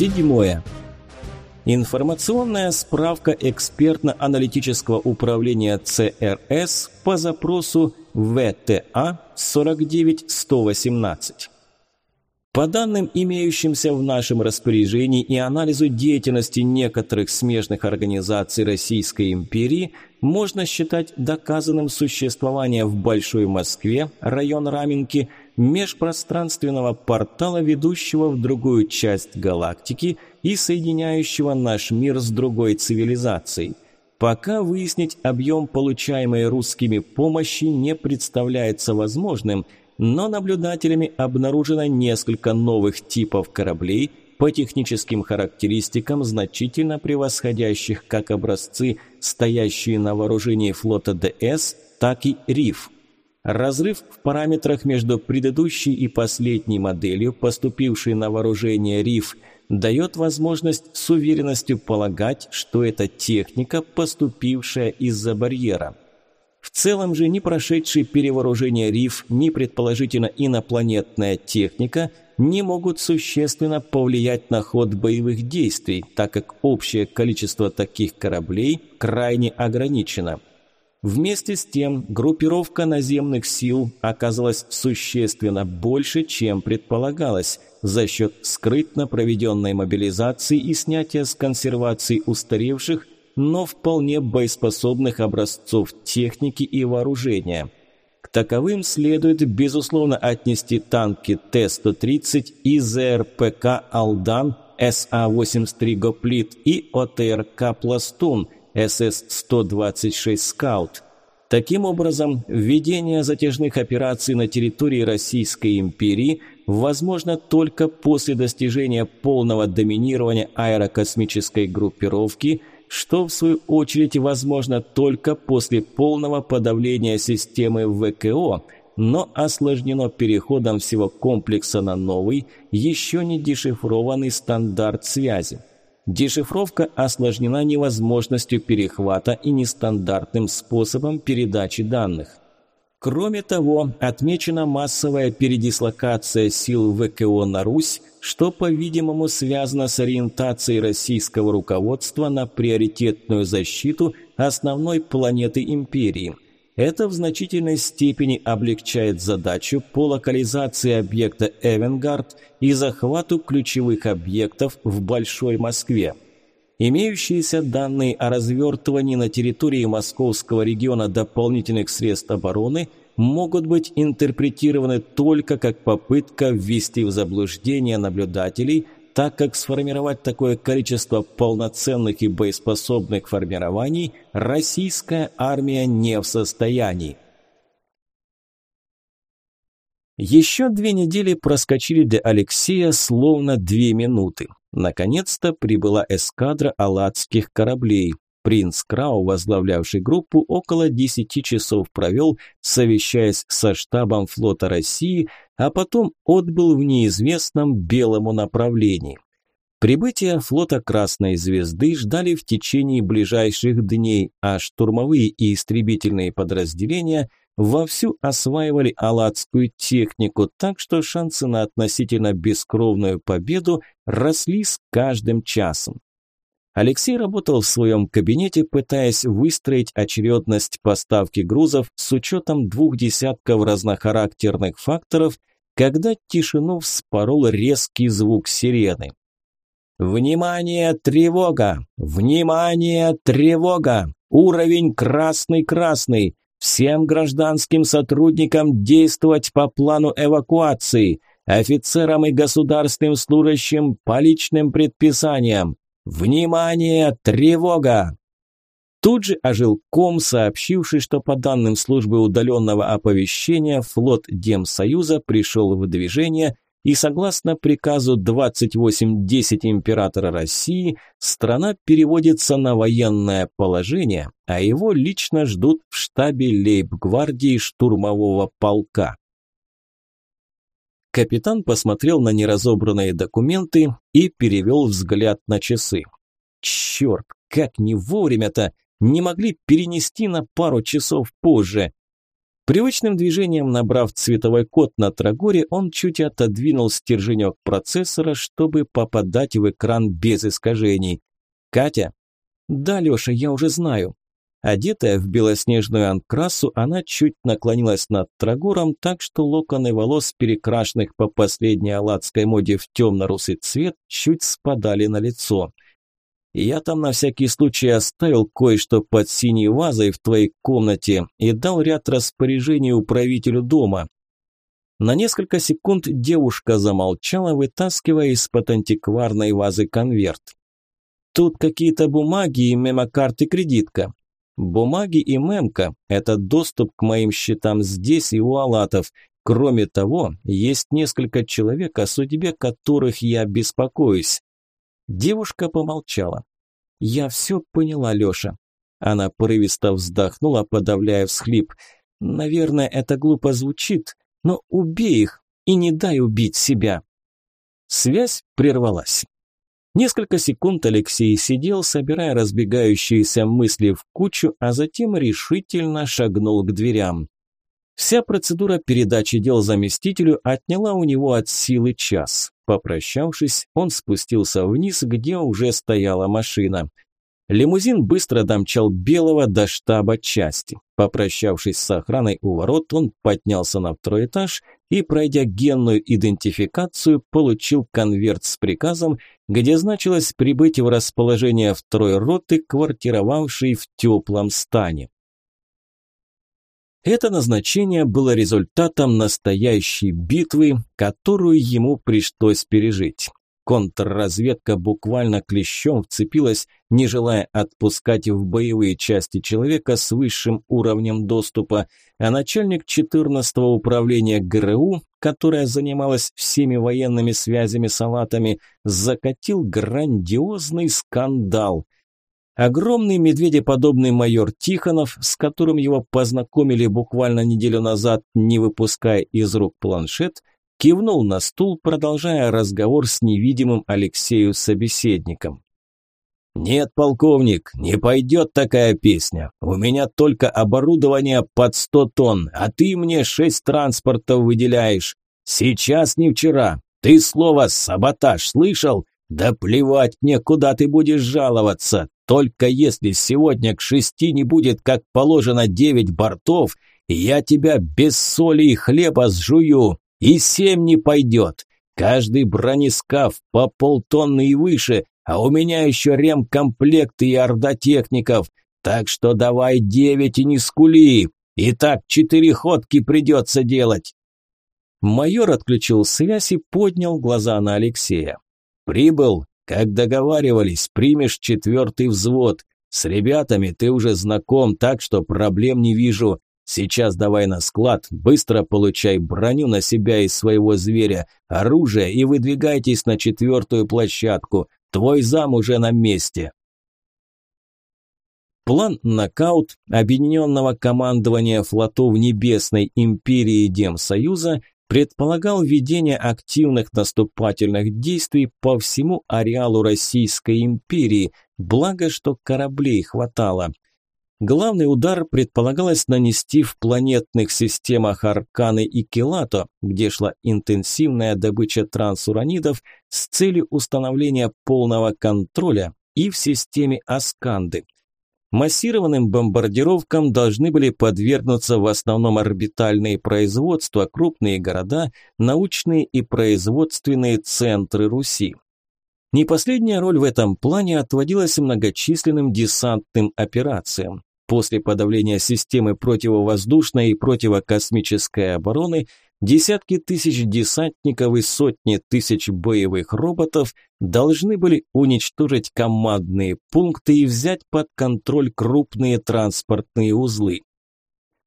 Седьмое. Информационная справка экспертно-аналитического управления ЦРС по запросу ВТА 49118. По данным, имеющимся в нашем распоряжении и анализу деятельности некоторых смежных организаций Российской империи, можно считать доказанным существование в Большой Москве, район Раменки, межпространственного портала, ведущего в другую часть галактики и соединяющего наш мир с другой цивилизацией. Пока выяснить объем получаемой русскими помощи не представляется возможным – но наблюдателями обнаружено несколько новых типов кораблей по техническим характеристикам, значительно превосходящих как образцы, стоящие на вооружении флота ДС, так и РИФ. Разрыв в параметрах между предыдущей и последней моделью, поступившей на вооружение РИФ, дает возможность с уверенностью полагать, что это техника, поступившая из-за барьера. В целом же ни прошедший перевооружение РИФ, ни предположительно инопланетная техника не могут существенно повлиять на ход боевых действий, так как общее количество таких кораблей крайне ограничено. Вместе с тем, группировка наземных сил оказалась существенно больше, чем предполагалось, за счет скрытно проведенной мобилизации и снятия с консервации устаревших но вполне боеспособных образцов техники и вооружения. К таковым следует, безусловно, отнести танки Т-130 и ЗРПК «Алдан», СА-83 «Гоплит» и ОТРК «Пластун», СС-126 «Скаут». Таким образом, введение затяжных операций на территории Российской империи возможно только после достижения полного доминирования аэрокосмической группировки – что в свою очередь возможно только после полного подавления системы ВКО, но осложнено переходом всего комплекса на новый, еще не дешифрованный стандарт связи. Дешифровка осложнена невозможностью перехвата и нестандартным способом передачи данных. Кроме того, отмечена массовая передислокация сил ВКО на Русь, что, по-видимому, связано с ориентацией российского руководства на приоритетную защиту основной планеты империи. Это в значительной степени облегчает задачу по локализации объекта Эвенгард и захвату ключевых объектов в Большой Москве. Имеющиеся данные о развертывании на территории московского региона дополнительных средств обороны могут быть интерпретированы только как попытка ввести в заблуждение наблюдателей, так как сформировать такое количество полноценных и боеспособных формирований российская армия не в состоянии. Еще две недели проскочили для Алексея словно две минуты. Наконец-то прибыла эскадра аладских кораблей. Принц Крау, возглавлявший группу, около 10 часов провел, совещаясь со штабом флота России, а потом отбыл в неизвестном белому направлении. Прибытие флота Красной Звезды ждали в течение ближайших дней, а штурмовые и истребительные подразделения – вовсю осваивали аладскую технику, так что шансы на относительно бескровную победу росли с каждым часом. Алексей работал в своем кабинете, пытаясь выстроить очередность поставки грузов с учетом двух десятков разнохарактерных факторов, когда тишину вспорол резкий звук сирены. «Внимание, тревога! Внимание, тревога! Уровень красный-красный! Всем гражданским сотрудникам действовать по плану эвакуации, офицерам и государственным служащим по личным предписаниям. Внимание, тревога! Тут же ожил ком, сообщивший, что по данным службы удаленного оповещения флот Демсоюза пришел в движение – и согласно приказу 2810 императора России, страна переводится на военное положение, а его лично ждут в штабе лейб-гвардии штурмового полка. Капитан посмотрел на неразобранные документы и перевел взгляд на часы. Черт, как не вовремя-то! Не могли перенести на пару часов позже. Привычным движением, набрав цветовой код на Трагоре, он чуть отодвинул стерженек процессора, чтобы попадать в экран без искажений. «Катя?» «Да, Леша, я уже знаю». Одетая в белоснежную анкрасу, она чуть наклонилась над Трагором, так что локоны волос, перекрашенных по последней аладской моде в темно-русый цвет, чуть спадали на лицо. Я там на всякий случай оставил кое-что под синей вазой в твоей комнате и дал ряд распоряжений управителю дома. На несколько секунд девушка замолчала, вытаскивая из-под антикварной вазы конверт. Тут какие-то бумаги и мемокарты кредитка. Бумаги и мемка – это доступ к моим счетам здесь и у Алатов. Кроме того, есть несколько человек, о судьбе которых я беспокоюсь. Девушка помолчала. «Я все поняла, Леша». Она порывисто вздохнула, подавляя всхлип. «Наверное, это глупо звучит, но убей их и не дай убить себя». Связь прервалась. Несколько секунд Алексей сидел, собирая разбегающиеся мысли в кучу, а затем решительно шагнул к дверям. Вся процедура передачи дел заместителю отняла у него от силы час. Попрощавшись, он спустился вниз, где уже стояла машина. Лимузин быстро домчал Белого до штаба части. Попрощавшись с охраной у ворот, он поднялся на второй этаж и, пройдя генную идентификацию, получил конверт с приказом, где значилось прибыть в расположение второй роты, квартировавшей в теплом стане. Это назначение было результатом настоящей битвы, которую ему пришлось пережить. Контрразведка буквально клещом вцепилась, не желая отпускать в боевые части человека с высшим уровнем доступа, а начальник 14-го управления ГРУ, которая занималась всеми военными связями салатами, закатил грандиозный скандал – Огромный медведеподобный майор Тихонов, с которым его познакомили буквально неделю назад, не выпуская из рук планшет, кивнул на стул, продолжая разговор с невидимым Алексею собеседником. «Нет, полковник, не пойдет такая песня. У меня только оборудование под сто тонн, а ты мне шесть транспортов выделяешь. Сейчас не вчера. Ты слово «саботаж» слышал? Да плевать мне, куда ты будешь жаловаться. Только если сегодня к шести не будет, как положено, девять бортов, я тебя без соли и хлеба сжую, и семь не пойдет. Каждый бронескаф по полтонны и выше, а у меня еще ремкомплекты и орда техников, так что давай девять и не скули. И так четыре ходки придется делать. Майор отключил связь и поднял глаза на Алексея. «Прибыл?» Как договаривались, примешь четвертый взвод. С ребятами ты уже знаком, так что проблем не вижу. Сейчас давай на склад, быстро получай броню на себя и своего зверя, оружие и выдвигайтесь на четвертую площадку. Твой зам уже на месте. План «Нокаут» Объединенного командования флотов Небесной империи Демсоюза предполагал ведение активных наступательных действий по всему ареалу Российской империи, благо что кораблей хватало. Главный удар предполагалось нанести в планетных системах Арканы и Келато, где шла интенсивная добыча трансуранидов с целью установления полного контроля и в системе Асканды – Массированным бомбардировкам должны были подвергнуться в основном орбитальные производства, крупные города, научные и производственные центры Руси. Не последняя роль в этом плане отводилась многочисленным десантным операциям. После подавления системы противовоздушной и противокосмической обороны Десятки тысяч десантников и сотни тысяч боевых роботов должны были уничтожить командные пункты и взять под контроль крупные транспортные узлы.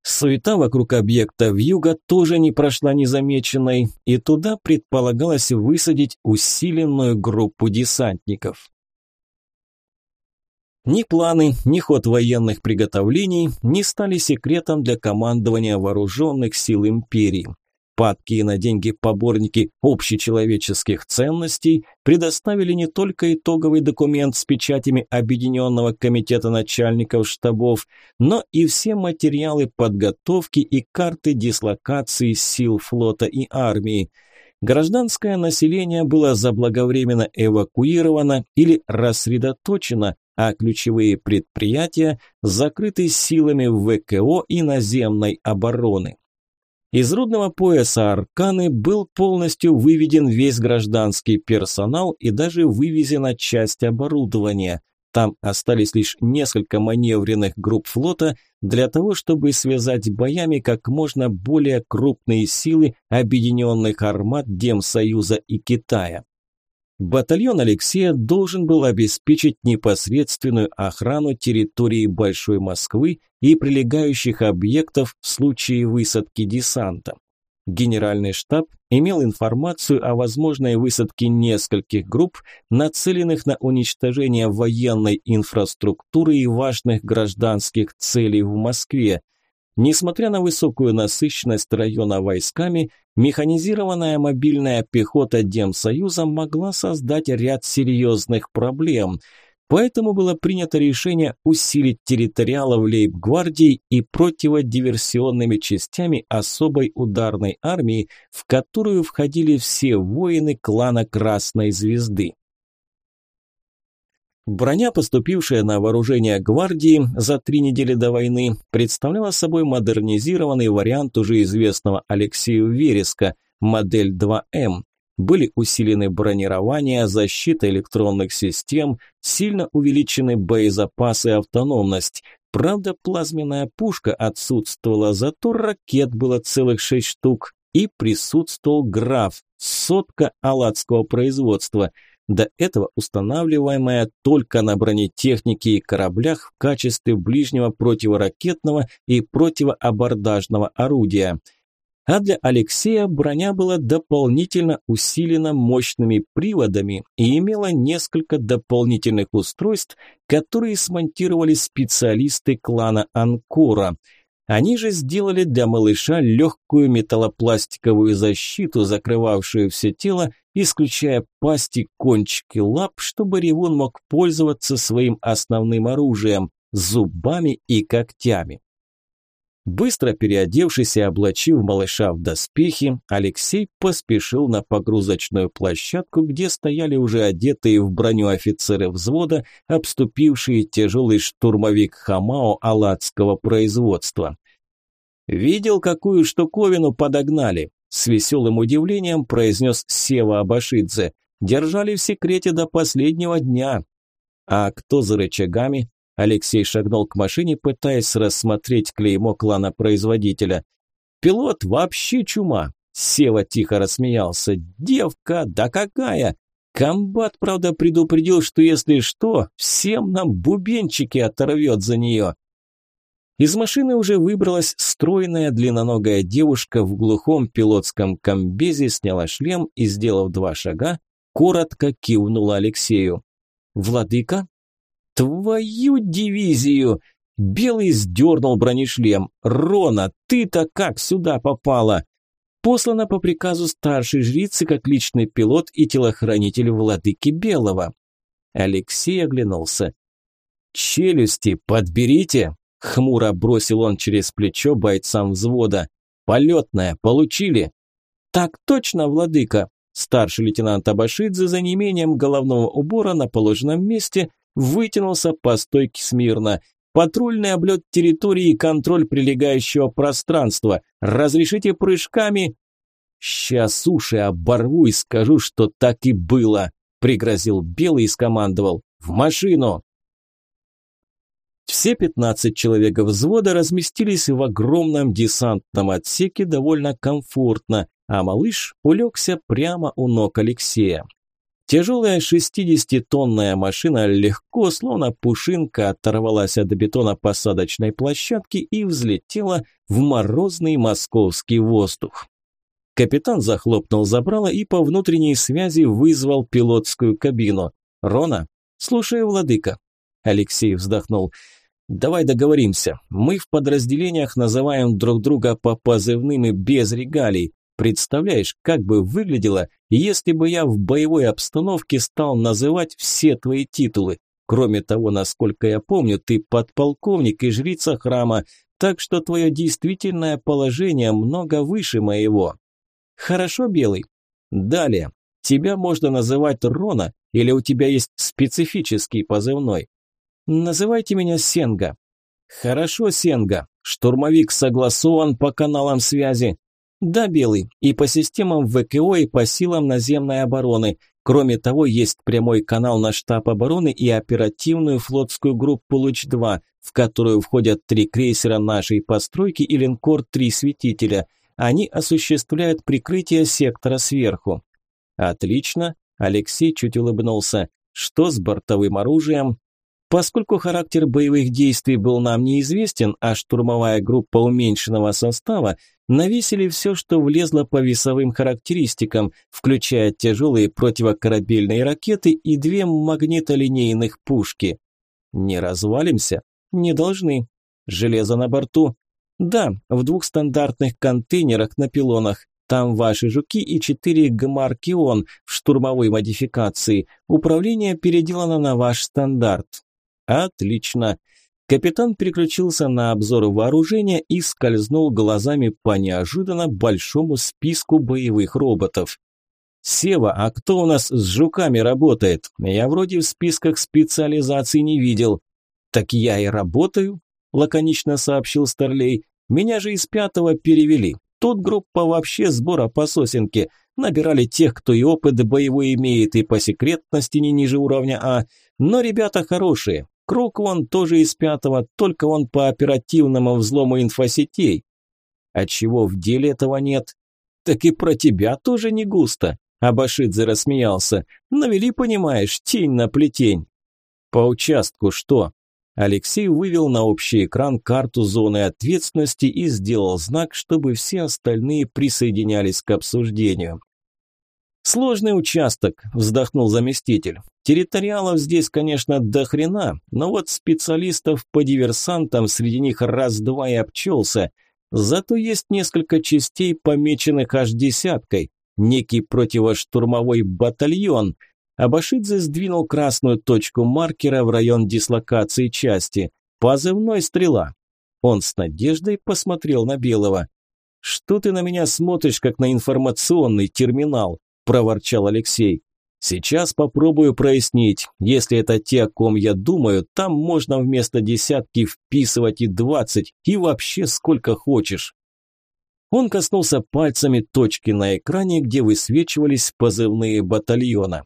Суета вокруг объекта Вьюга тоже не прошла незамеченной, и туда предполагалось высадить усиленную группу десантников. Ни планы, ни ход военных приготовлений не стали секретом для командования вооруженных сил империи. падкие на деньги поборники общечеловеческих ценностей, предоставили не только итоговый документ с печатями Объединенного комитета начальников штабов, но и все материалы подготовки и карты дислокации сил флота и армии. Гражданское население было заблаговременно эвакуировано или рассредоточено, а ключевые предприятия закрыты силами ВКО и наземной обороны. Из рудного пояса Арканы был полностью выведен весь гражданский персонал и даже вывезена часть оборудования. Там остались лишь несколько маневренных групп флота для того, чтобы связать боями как можно более крупные силы объединенных армат Демсоюза и Китая. Батальон Алексея должен был обеспечить непосредственную охрану территории Большой Москвы и прилегающих объектов в случае высадки десанта. Генеральный штаб имел информацию о возможной высадке нескольких групп, нацеленных на уничтожение военной инфраструктуры и важных гражданских целей в Москве. Несмотря на высокую насыщенность района войсками, механизированная мобильная пехота Демсоюза могла создать ряд серьезных проблем – Поэтому было принято решение усилить территориалов лейб-гвардии и противодиверсионными частями особой ударной армии, в которую входили все воины клана Красной Звезды. Броня, поступившая на вооружение гвардии за три недели до войны, представляла собой модернизированный вариант уже известного Алексею Вереска, модель 2М, были усилены бронирование, защита электронных систем, сильно увеличены боезапасы и автономность. Правда, плазменная пушка отсутствовала, зато ракет было целых шесть штук, и присутствовал граф, сотка аладского производства, до этого устанавливаемая только на бронетехнике и кораблях в качестве ближнего противоракетного и противоабордажного орудия – а для Алексея броня была дополнительно усилена мощными приводами и имела несколько дополнительных устройств, которые смонтировали специалисты клана Анкора. Они же сделали для малыша легкую металлопластиковую защиту, закрывавшую все тело, исключая пасти кончики лап, чтобы Ревун мог пользоваться своим основным оружием – зубами и когтями. Быстро переодевшись и облачив малыша в доспехи, Алексей поспешил на погрузочную площадку, где стояли уже одетые в броню офицеры взвода, обступившие тяжелый штурмовик Хамао аладского производства. «Видел, какую штуковину подогнали?» С веселым удивлением произнес Сева Абашидзе. «Держали в секрете до последнего дня». «А кто за рычагами?» Алексей шагнул к машине, пытаясь рассмотреть клеймо клана производителя. «Пилот вообще чума!» Сева тихо рассмеялся. «Девка, да какая! Комбат, правда, предупредил, что если что, всем нам бубенчики оторвет за нее!» Из машины уже выбралась стройная длинноногая девушка в глухом пилотском комбезе, сняла шлем и, сделав два шага, коротко кивнула Алексею. «Владыка?» Твою дивизию! Белый сдернул бронешлем. Рона, ты-то как сюда попала? Послана по приказу старшей жрицы как личный пилот и телохранитель владыки Белого. Алексей оглянулся. «Челюсти подберите!» – хмуро бросил он через плечо бойцам взвода. «Полетная, получили?» «Так точно, владыка!» Старший лейтенант Абашидзе за неимением головного убора на положенном месте вытянулся по стойке смирно. Патрульный облет территории и контроль прилегающего пространства. Разрешите прыжками? Сейчас уши оборву и скажу, что так и было, пригрозил Белый и скомандовал. В машину! Все 15 человек взвода разместились в огромном десантном отсеке довольно комфортно, а малыш улегся прямо у ног Алексея. Тяжелая 60-тонная машина легко, словно пушинка, оторвалась от бетона посадочной площадки и взлетела в морозный московский воздух. Капитан захлопнул забрало и по внутренней связи вызвал пилотскую кабину. «Рона?» «Слушаю, владыка». Алексей вздохнул. «Давай договоримся. Мы в подразделениях называем друг друга по позывным и без регалий. Представляешь, как бы выглядело, если бы я в боевой обстановке стал называть все твои титулы? Кроме того, насколько я помню, ты подполковник и жрица храма, так что твое действительное положение много выше моего. Хорошо, Белый? Далее. Тебя можно называть Рона, или у тебя есть специфический позывной? Называйте меня Сенга. Хорошо, Сенга. Штурмовик согласован по каналам связи. Да, Белый, и по системам ВКО, и по силам наземной обороны. Кроме того, есть прямой канал на штаб обороны и оперативную флотскую группу «Луч-2», в которую входят три крейсера нашей постройки и линкор «Три светителя». Они осуществляют прикрытие сектора сверху. Отлично, Алексей чуть улыбнулся. Что с бортовым оружием? Поскольку характер боевых действий был нам неизвестен, а штурмовая группа уменьшенного состава, навесили все, что влезло по весовым характеристикам, включая тяжелые противокорабельные ракеты и две магнитолинейных пушки. Не развалимся? Не должны. Железо на борту? Да, в двух стандартных контейнерах на пилонах. Там ваши жуки и четыре Гмаркион в штурмовой модификации. Управление переделано на ваш стандарт. Отлично. Капитан переключился на обзор вооружения и скользнул глазами по неожиданно большому списку боевых роботов. «Сева, а кто у нас с жуками работает? Я вроде в списках специализаций не видел». «Так я и работаю», – лаконично сообщил Старлей. «Меня же из пятого перевели. Тут группа вообще сбора по сосенке. Набирали тех, кто и опыт боевой имеет, и по секретности не ниже уровня А. Но ребята хорошие, Круг вон тоже из пятого, только он по оперативному взлому инфосетей. А чего в деле этого нет? Так и про тебя тоже не густо. Абашидзе рассмеялся. Навели, понимаешь, тень на плетень. По участку что? Алексей вывел на общий экран карту зоны ответственности и сделал знак, чтобы все остальные присоединялись к обсуждению. «Сложный участок», – вздохнул заместитель. «Территориалов здесь, конечно, до хрена, но вот специалистов по диверсантам среди них раз-два и обчелся. Зато есть несколько частей, помеченных аж десяткой. Некий противоштурмовой батальон». Абашидзе сдвинул красную точку маркера в район дислокации части. Позывной «Стрела». Он с надеждой посмотрел на Белого. «Что ты на меня смотришь, как на информационный терминал?» – проворчал Алексей. «Сейчас попробую прояснить. Если это те, о ком я думаю, там можно вместо десятки вписывать и двадцать, и вообще сколько хочешь». Он коснулся пальцами точки на экране, где высвечивались позывные батальона.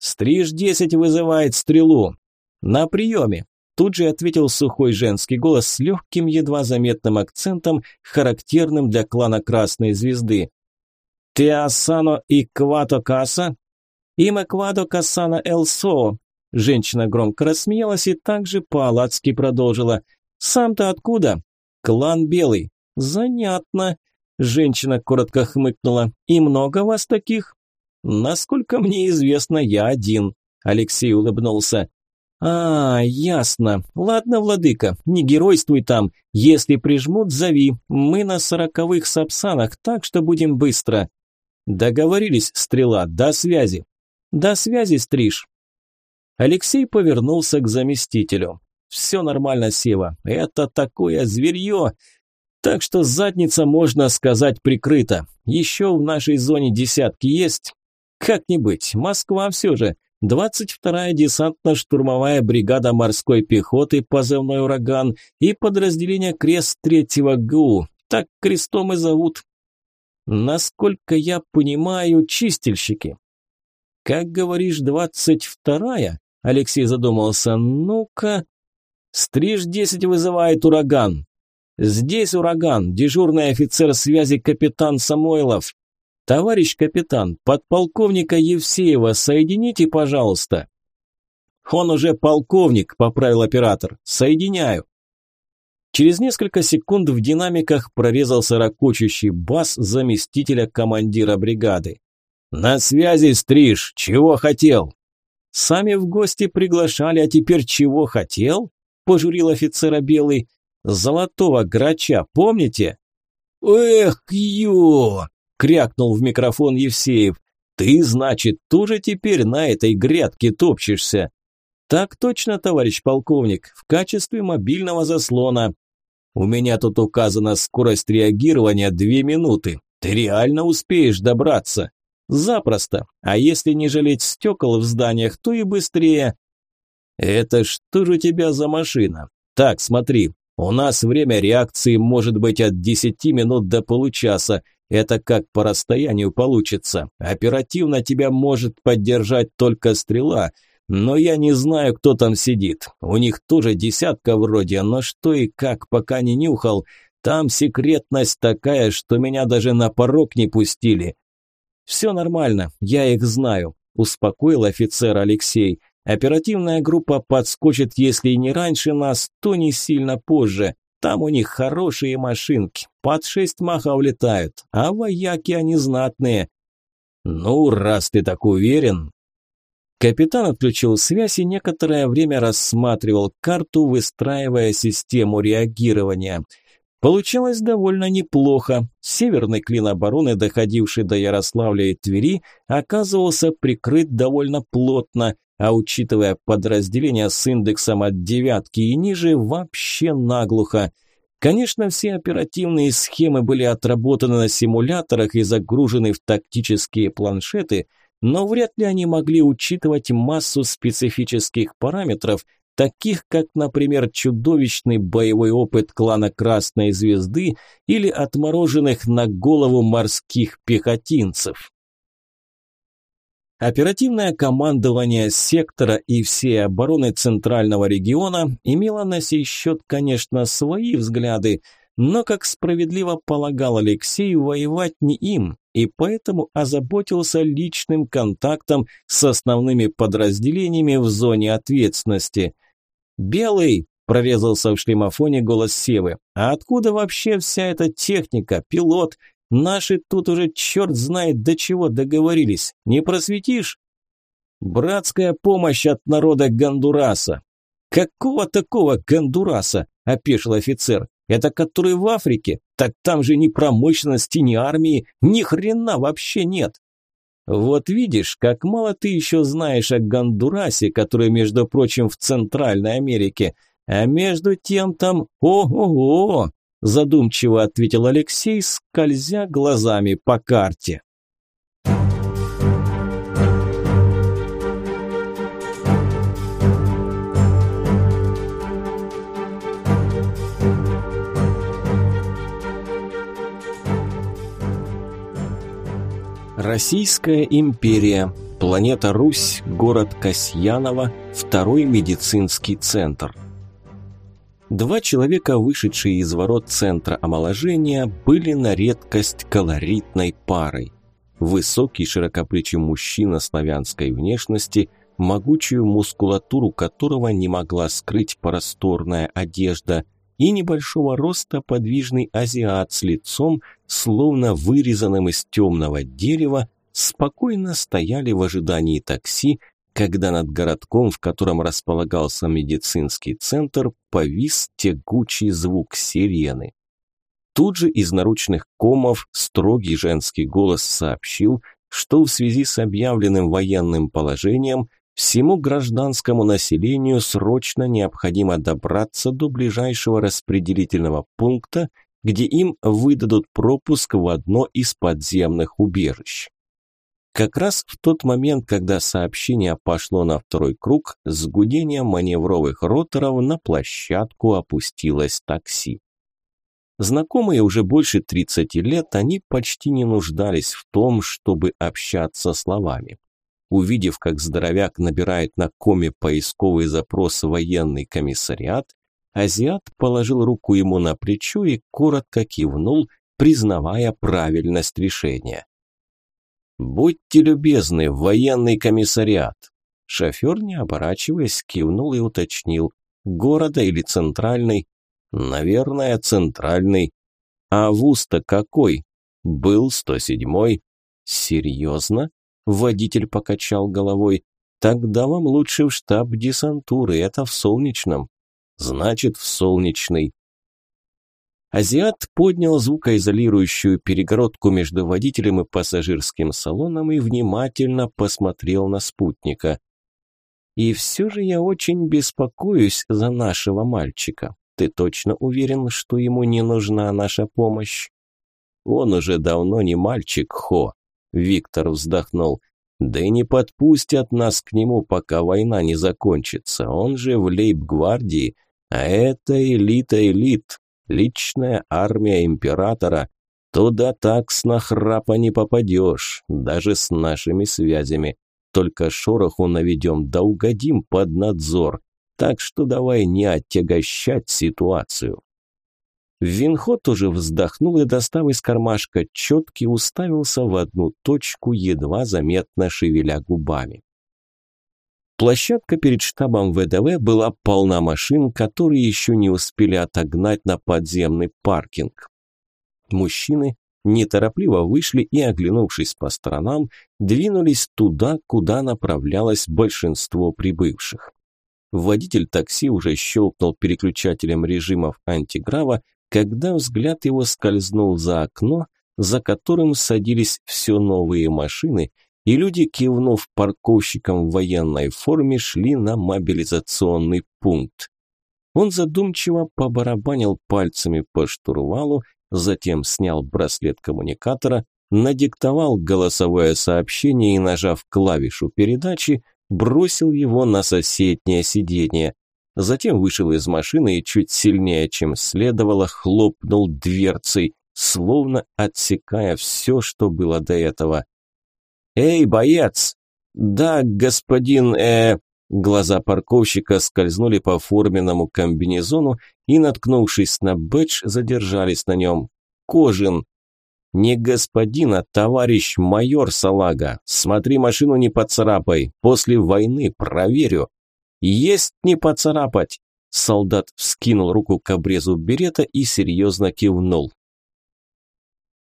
«Стриж-10 вызывает стрелу». «На приеме», – тут же ответил сухой женский голос с легким, едва заметным акцентом, характерным для клана Красной Звезды. Теасано и Квато Каса? Имя Квадо Касана Элсо. Женщина громко рассмеялась и также по-аладски продолжила. Сам-то откуда? Клан Белый. Занятно. Женщина коротко хмыкнула. И много вас таких? Насколько мне известно, я один. Алексей улыбнулся. «А, ясно. Ладно, владыка, не геройствуй там. Если прижмут, зови. Мы на сороковых сапсанах, так что будем быстро». Договорились, стрела, до связи. До связи, стриж. Алексей повернулся к заместителю. Все нормально, Сева. Это такое зверье. Так что задница, можно сказать, прикрыта. Еще в нашей зоне десятки есть. Как-нибудь, Москва все же. 22-я десантно-штурмовая бригада морской пехоты, позывной «Ураган» и подразделение «Крест» третьего ГУ. Так крестом и зовут. Насколько я понимаю, чистильщики. Как говоришь, двадцать вторая? Алексей задумался. Ну-ка. Стриж десять вызывает ураган. Здесь ураган, дежурный офицер связи капитан Самойлов. Товарищ капитан, подполковника Евсеева соедините, пожалуйста. Он уже полковник, поправил оператор. Соединяю. Через несколько секунд в динамиках прорезался ракочущий бас заместителя командира бригады. «На связи, Стриж! Чего хотел?» «Сами в гости приглашали, а теперь чего хотел?» – пожурил офицера Белый. «Золотого грача, помните?» «Эх, ё!» – крякнул в микрофон Евсеев. «Ты, значит, тоже теперь на этой грядке топчешься?» «Так точно, товарищ полковник, в качестве мобильного заслона». «У меня тут указана скорость реагирования две минуты. Ты реально успеешь добраться?» «Запросто. А если не жалеть стекол в зданиях, то и быстрее». «Это что же у тебя за машина? Так, смотри, у нас время реакции может быть от 10 минут до получаса. Это как по расстоянию получится. Оперативно тебя может поддержать только стрела. Но я не знаю, кто там сидит. У них тоже десятка вроде, но что и как пока не нюхал. Там секретность такая, что меня даже на порог не пустили. Все нормально, я их знаю, успокоил офицер Алексей. Оперативная группа подскочит, если не раньше нас, то не сильно позже. Там у них хорошие машинки, под шесть махов летают, а вояки они знатные. Ну, раз ты так уверен. Капитан отключил связь и некоторое время рассматривал карту, выстраивая систему реагирования – Получалось довольно неплохо. Северный клин обороны, доходивший до Ярославля и Твери, оказывался прикрыт довольно плотно, а учитывая подразделения с индексом от девятки и ниже, вообще наглухо. Конечно, все оперативные схемы были отработаны на симуляторах и загружены в тактические планшеты, но вряд ли они могли учитывать массу специфических параметров, таких как, например, чудовищный боевой опыт клана Красной Звезды или отмороженных на голову морских пехотинцев. Оперативное командование сектора и всей обороны Центрального региона имело на сей счет, конечно, свои взгляды, но, как справедливо полагал Алексей, воевать не им, и поэтому озаботился личным контактом с основными подразделениями в зоне ответственности. «Белый!» – прорезался в шлемофоне голос Севы. «А откуда вообще вся эта техника, пилот? Наши тут уже черт знает до чего договорились. Не просветишь?» «Братская помощь от народа Гондураса». «Какого такого Гондураса?» – опешил офицер. «Это который в Африке? Так там же ни промышленности, ни армии, ни хрена вообще нет». Вот видишь, как мало ты еще знаешь о Гондурасе, который, между прочим, в Центральной Америке. А между тем там о-о-о, задумчиво ответил Алексей, скользя глазами по карте. Российская империя, планета Русь, город Касьяново, второй медицинский центр. Два человека, вышедшие из ворот центра омоложения, были на редкость колоритной парой. Высокий широкоплечий мужчина славянской внешности, могучую мускулатуру которого не могла скрыть просторная одежда, и небольшого роста подвижный азиат с лицом, словно вырезанным из темного дерева, спокойно стояли в ожидании такси, когда над городком, в котором располагался медицинский центр, повис тягучий звук сирены. Тут же из наручных комов строгий женский голос сообщил, что в связи с объявленным военным положением Всему гражданскому населению срочно необходимо добраться до ближайшего распределительного пункта, где им выдадут пропуск в одно из подземных убежищ. Как раз в тот момент, когда сообщение пошло на второй круг, с гудением маневровых роторов на площадку опустилось такси. Знакомые уже больше 30 лет, они почти не нуждались в том, чтобы общаться словами. Увидев, как здоровяк набирает на коме поисковый запрос военный комиссариат, азиат положил руку ему на плечо и коротко кивнул, признавая правильность решения. «Будьте любезны, военный комиссариат!» Шофер, не оборачиваясь, кивнул и уточнил. «Города или центральный?» «Наверное, центральный». «А вуз-то какой?» «Был 107-й». «Серьезно?» Водитель покачал головой. Тогда вам лучше в штаб десантуры, это в Солнечном. Значит, в Солнечный. Азиат поднял звукоизолирующую перегородку между водителем и пассажирским салоном и внимательно посмотрел на спутника. «И все же я очень беспокоюсь за нашего мальчика. Ты точно уверен, что ему не нужна наша помощь?» «Он уже давно не мальчик, Хо», – Виктор вздохнул. «Да и не подпустят нас к нему, пока война не закончится. Он же в лейб-гвардии, а это элита элит, Личная армия императора. Туда так с нахрапа не попадешь, даже с нашими связями. Только шороху наведем, да угодим под надзор. Так что давай не отягощать ситуацию. Винхо тоже вздохнул и, достав из кармашка четки, уставился в одну точку, едва заметно шевеля губами. Площадка перед штабом ВДВ была полна машин, которые еще не успели отогнать на подземный паркинг. Мужчины неторопливо вышли и, оглянувшись по сторонам, двинулись туда, куда направлялось большинство прибывших. Водитель такси уже щелкнул переключателем режимов антиграва, когда взгляд его скользнул за окно, за которым садились все новые машины – и люди, кивнув парковщикам в военной форме, шли на мобилизационный пункт. Он задумчиво побарабанил пальцами по штурвалу, затем снял браслет коммуникатора, надиктовал голосовое сообщение и, нажав клавишу передачи, бросил его на соседнее сиденье. Затем вышел из машины и чуть сильнее, чем следовало, хлопнул дверцей, словно отсекая все, что было до этого. «Эй, боец!» «Да, господин, э...» Глаза парковщика скользнули по форменному комбинезону и, наткнувшись на бэдж, задержались на нем. «Кожин!» «Не господин, а товарищ майор Салага. Смотри, машину не поцарапай. После войны проверю». «Есть не поцарапать!» Солдат вскинул руку к обрезу берета и серьезно кивнул.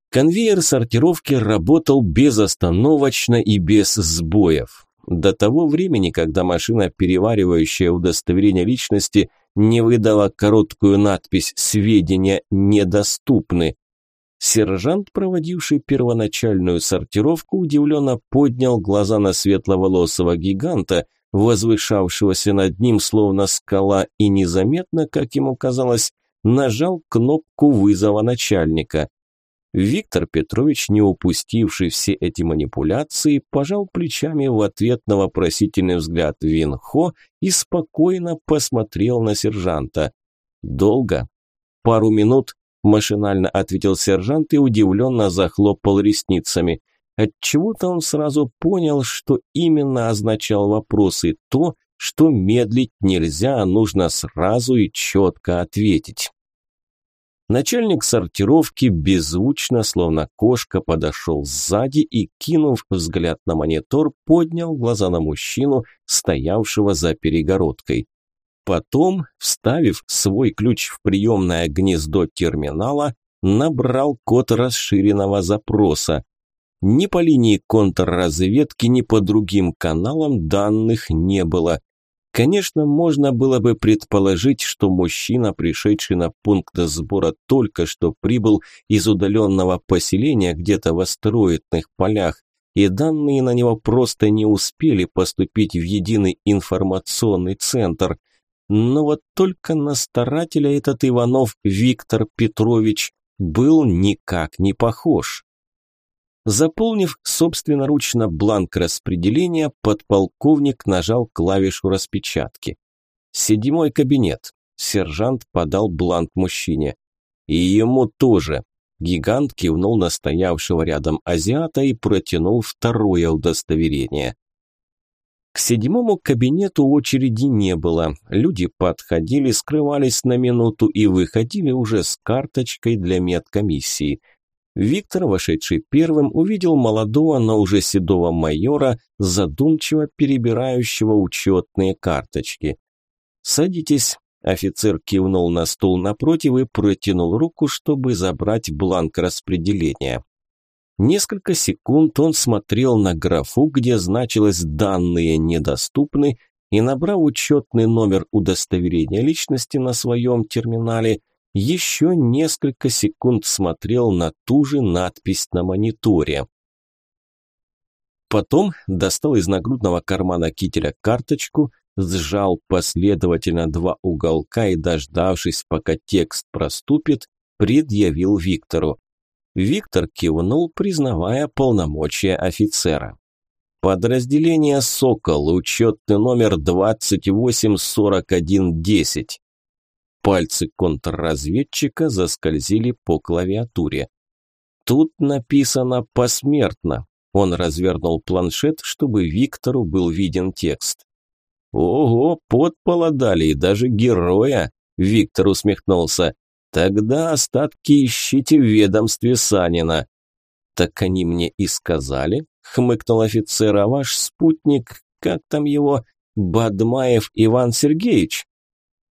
Конвейер сортировки работал безостановочно и без сбоев. До того времени, когда машина, переваривающая удостоверение личности, не выдала короткую надпись «Сведения недоступны». Сержант, проводивший первоначальную сортировку, удивленно поднял глаза на светловолосого гиганта, возвышавшегося над ним словно скала, и незаметно, как ему казалось, нажал кнопку вызова начальника. Виктор Петрович, не упустивший все эти манипуляции, пожал плечами в ответ на вопросительный взгляд Винхо и спокойно посмотрел на сержанта. «Долго?» «Пару минут», – машинально ответил сержант и удивленно захлопал ресницами. Отчего-то он сразу понял, что именно означал вопрос и то, что медлить нельзя, а нужно сразу и четко ответить. Начальник сортировки беззвучно, словно кошка, подошел сзади и, кинув взгляд на монитор, поднял глаза на мужчину, стоявшего за перегородкой. Потом, вставив свой ключ в приемное гнездо терминала, набрал код расширенного запроса. Ни по линии контрразведки, ни по другим каналам данных не было. Конечно, можно было бы предположить, что мужчина, пришедший на пункт сбора, только что прибыл из удаленного поселения где-то в астероидных полях, и данные на него просто не успели поступить в единый информационный центр. Но вот только на старателя этот Иванов Виктор Петрович был никак не похож. Заполнив собственноручно бланк распределения, подполковник нажал клавишу распечатки. «Седьмой кабинет». Сержант подал бланк мужчине. «И ему тоже». Гигант кивнул на стоявшего рядом азиата и протянул второе удостоверение. К седьмому кабинету очереди не было. Люди подходили, скрывались на минуту и выходили уже с карточкой для медкомиссии – Виктор, вошедший первым, увидел молодого, но уже седого майора, задумчиво перебирающего учетные карточки. «Садитесь», – офицер кивнул на стул напротив и протянул руку, чтобы забрать бланк распределения. Несколько секунд он смотрел на графу, где значилось «данные недоступны», и, набрав учетный номер удостоверения личности на своем терминале, еще несколько секунд смотрел на ту же надпись на мониторе. Потом достал из нагрудного кармана кителя карточку, сжал последовательно два уголка и, дождавшись, пока текст проступит, предъявил Виктору. Виктор кивнул, признавая полномочия офицера. Подразделение «Сокол», учетный номер 284110. Пальцы контрразведчика заскользили по клавиатуре. Тут написано посмертно. Он развернул планшет, чтобы Виктору был виден текст. «Ого, подпола дали, и даже героя!» Виктор усмехнулся. «Тогда остатки ищите в ведомстве Санина». «Так они мне и сказали», — хмыкнул офицер, «а ваш спутник, как там его, Бадмаев Иван Сергеевич?»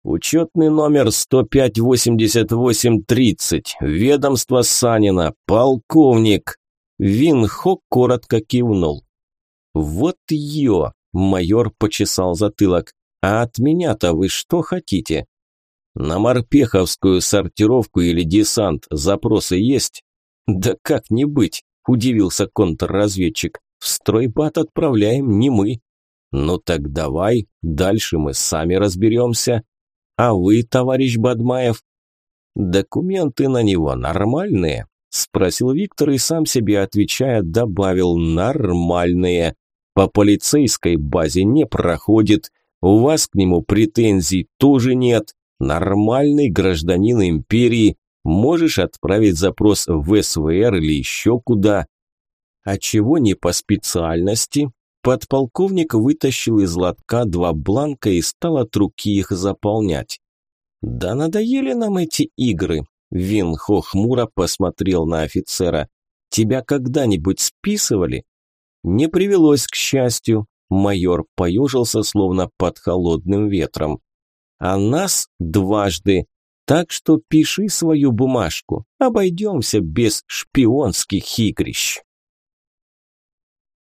«Учетный номер 105-88-30, ведомство Санина, полковник». Винхо коротко кивнул. «Вот ё!» – майор почесал затылок. «А от меня-то вы что хотите?» «На морпеховскую сортировку или десант запросы есть?» «Да как не быть?» – удивился контрразведчик. «В стройбат отправляем не мы». «Ну так давай, дальше мы сами разберемся». «А вы, товарищ Бадмаев?» «Документы на него нормальные?» – спросил Виктор и сам себе отвечая добавил «нормальные». «По полицейской базе не проходит, у вас к нему претензий тоже нет, нормальный гражданин империи, Можешь отправить запрос в СВР или еще куда. А чего не по специальности? Подполковник вытащил из лотка два бланка и стал от руки их заполнять. Да надоели нам эти игры. Винхо хмуро посмотрел на офицера. Тебя когда-нибудь списывали? Не привелось, к счастью. Майор поежился, словно под холодным ветром. А нас дважды. Так что пиши свою бумажку, обойдемся без шпионских игрищ.